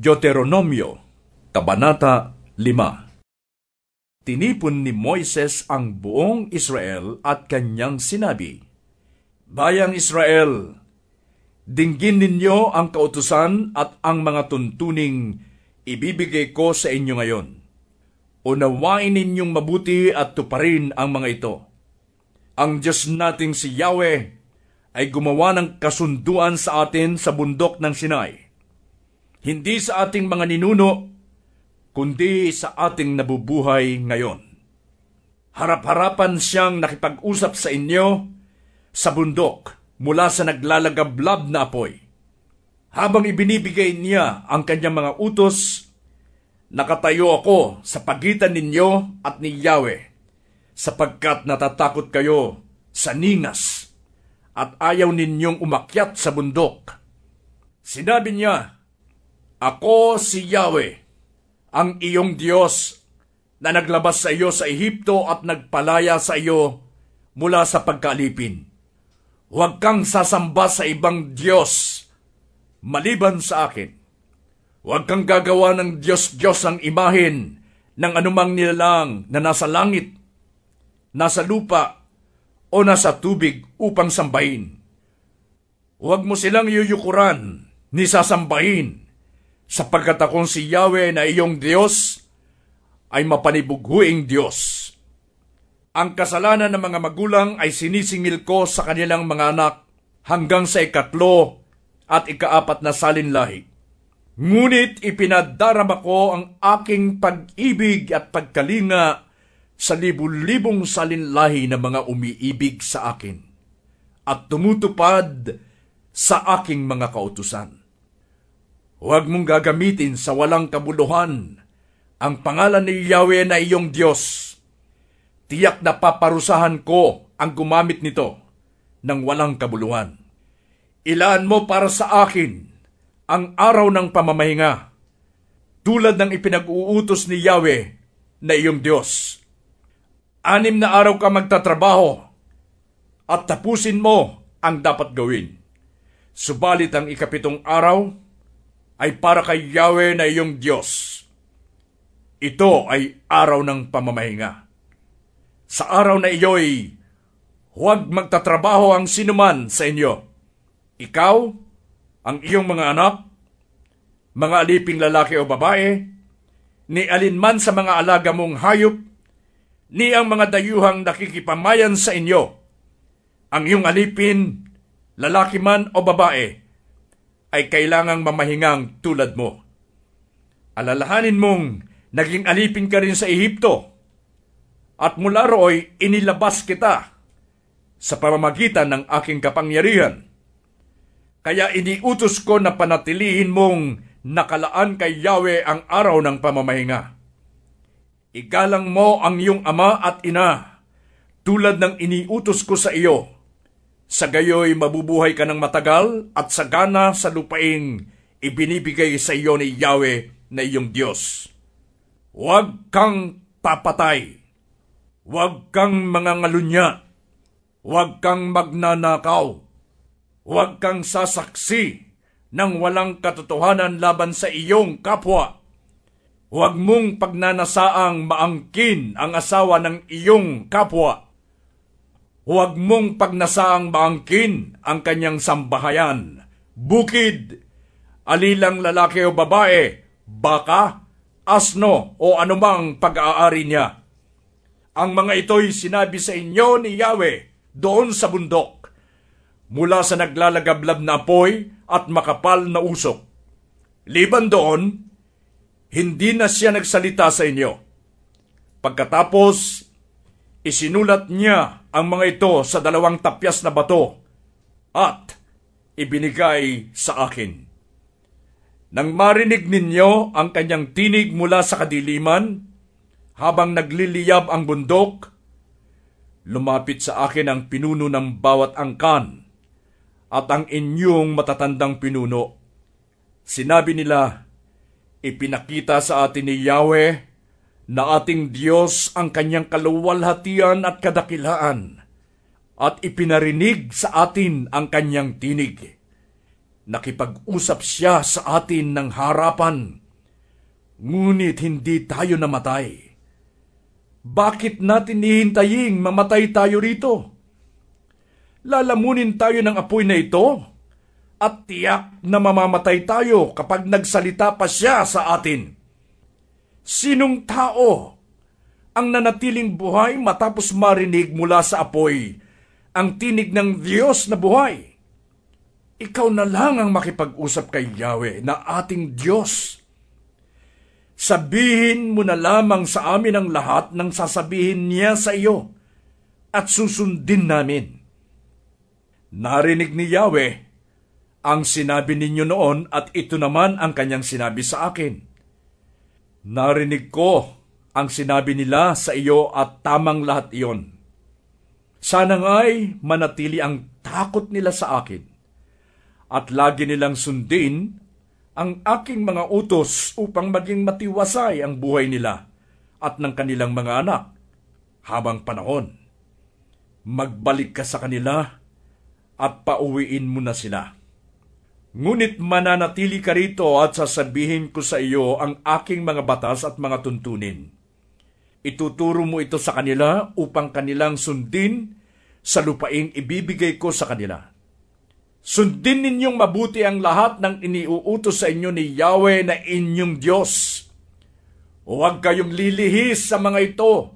Deuteronomio, Kabanata 5 Tinipon ni Moises ang buong Israel at kanyang sinabi, Bayang Israel, dinggin ninyo ang kautusan at ang mga tuntuning ibibigay ko sa inyo ngayon. Unawain ninyong mabuti at tuparin ang mga ito. Ang Diyos nating si Yahweh ay gumawa ng kasunduan sa atin sa bundok ng Sinai hindi sa ating mga ninuno, kundi sa ating nabubuhay ngayon. Harap-harapan siyang nakipag-usap sa inyo sa bundok mula sa naglalagablab na apoy. Habang ibinibigay niya ang kanyang mga utos, nakatayo ako sa pagitan ninyo at ni Yahweh, sapagkat natatakot kayo sa ningas at ayaw ninyong umakyat sa bundok. Sinabi niya, ako si Yahweh, ang iyong Diyos na naglabas sa iyo sa Ehipto at nagpalaya sa iyo mula sa pagkalipin. Huwag kang sasamba sa ibang Diyos maliban sa akin. Huwag kang gagawa ng Diyos-Diyos ang imahin ng anumang nilalang na nasa langit, nasa lupa, o nasa tubig upang sambahin. Huwag mo silang yuyukuran ni sasambahin sapagkat akong si Yahweh na iyong Diyos ay mapanibughuing Diyos. Ang kasalanan ng mga magulang ay sinisingil ko sa kanilang mga anak hanggang sa ikatlo at ikaapat na salinlahi. Ngunit ipinadarama ko ang aking pag-ibig at pagkalinga sa libu-libong salinlahi ng mga umiibig sa akin at tumutupad sa aking mga kautusan. Huwag mong gagamitin sa walang kabuluhan ang pangalan ni Yahweh na iyong Diyos. Tiyak na paparusahan ko ang gumamit nito ng walang kabuluhan. Ilaan mo para sa akin ang araw ng pamamahinga, tulad ng ipinag-uutos ni Yahweh na iyong Diyos. Anim na araw ka magtatrabaho at tapusin mo ang dapat gawin. Subalit ang ikapitong araw, ay para kay Yahweh na iyong Diyos. Ito ay araw ng pamamahinga. Sa araw na iyo'y huwag magtatrabaho ang sinuman sa inyo. Ikaw, ang iyong mga anak, mga aliping lalaki o babae, ni alinman sa mga alaga mong hayop, ni ang mga dayuhang nakikipamayan sa inyo, ang iyong alipin, lalaki man o babae, ay kailangang mamahingang tulad mo. Alalahanin mong naging alipin ka rin sa Ehipto at mula rooy inilabas kita sa pamamagitan ng aking kapangyarihan. Kaya iniutos ko na panatilihin mong nakalaan kay Yahweh ang araw ng pamamahinga. Igalang mo ang iyong ama at ina tulad ng iniutos ko sa iyo sa gayoy mabubuhay ka ng matagal at sagana sa lupaing ibinibigay sa iyo ni Yahweh na iyong Diyos. Huwag kang papatay. Huwag kang mangangalunya. Huwag kang magnanakaw. Huwag kang sasaksi ng walang katotohanan laban sa iyong kapwa. Huwag mong pagnanasaang maangkin ang asawa ng iyong kapwa Huwag mong pagnasaang maangkin ang kanyang sambahayan, bukid, alilang lalaki o babae, baka, asno o anumang pag-aari niya. Ang mga ito'y sinabi sa inyo ni Yahweh doon sa bundok, mula sa naglalagablab na apoy at makapal na usok. Liban doon, hindi na siya nagsalita sa inyo. Pagkatapos, Isinulat niya ang mga ito sa dalawang tapyas na bato at ibinigay sa akin. Nang marinig ninyo ang kanyang tinig mula sa kadiliman, habang nagliliyab ang bundok, lumapit sa akin ang pinuno ng bawat angkan at ang inyong matatandang pinuno. Sinabi nila, ipinakita sa atin ni Yahweh na ating Diyos ang kanyang kaluwalhatian at kadakilaan, at ipinarinig sa atin ang kanyang tinig. Nakipag-usap siya sa atin ng harapan, ngunit hindi tayo namatay. Bakit natin ihintaying mamatay tayo rito? Lalamunin tayo ng apoy na ito at tiyak na mamamatay tayo kapag nagsalita pa siya sa atin. Sinong tao ang nanatiling buhay matapos marinig mula sa apoy ang tinig ng Diyos na buhay? Ikaw na lang ang makipag-usap kay Yahweh na ating Diyos. Sabihin mo na lamang sa amin ang lahat ng sasabihin niya sa iyo at susundin namin. Narinig ni Yahweh ang sinabi ninyo noon at ito naman ang kanyang sinabi sa akin. Narinig ko ang sinabi nila sa iyo at tamang lahat iyon. Sana nga'y manatili ang takot nila sa akin at lagi nilang sundin ang aking mga utos upang maging matiwasay ang buhay nila at ng kanilang mga anak habang panahon. Magbalik ka sa kanila at pauwiin mo na sila. Ngunit mananatili ka rito at sasabihin ko sa iyo ang aking mga batas at mga tuntunin. Ituturo mo ito sa kanila upang kanilang sundin sa lupaing ibibigay ko sa kanila Sundin ninyong mabuti ang lahat ng iniuutos sa inyo ni Yahweh na inyong Diyos. Huwag kayong lilihis sa mga ito.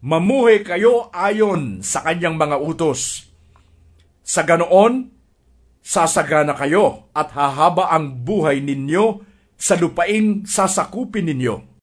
Mamuhay kayo ayon sa kanyang mga utos. Sa ganoon, sasagana kayo at hahaba ang buhay ninyo sa lupaing sasakupin ninyo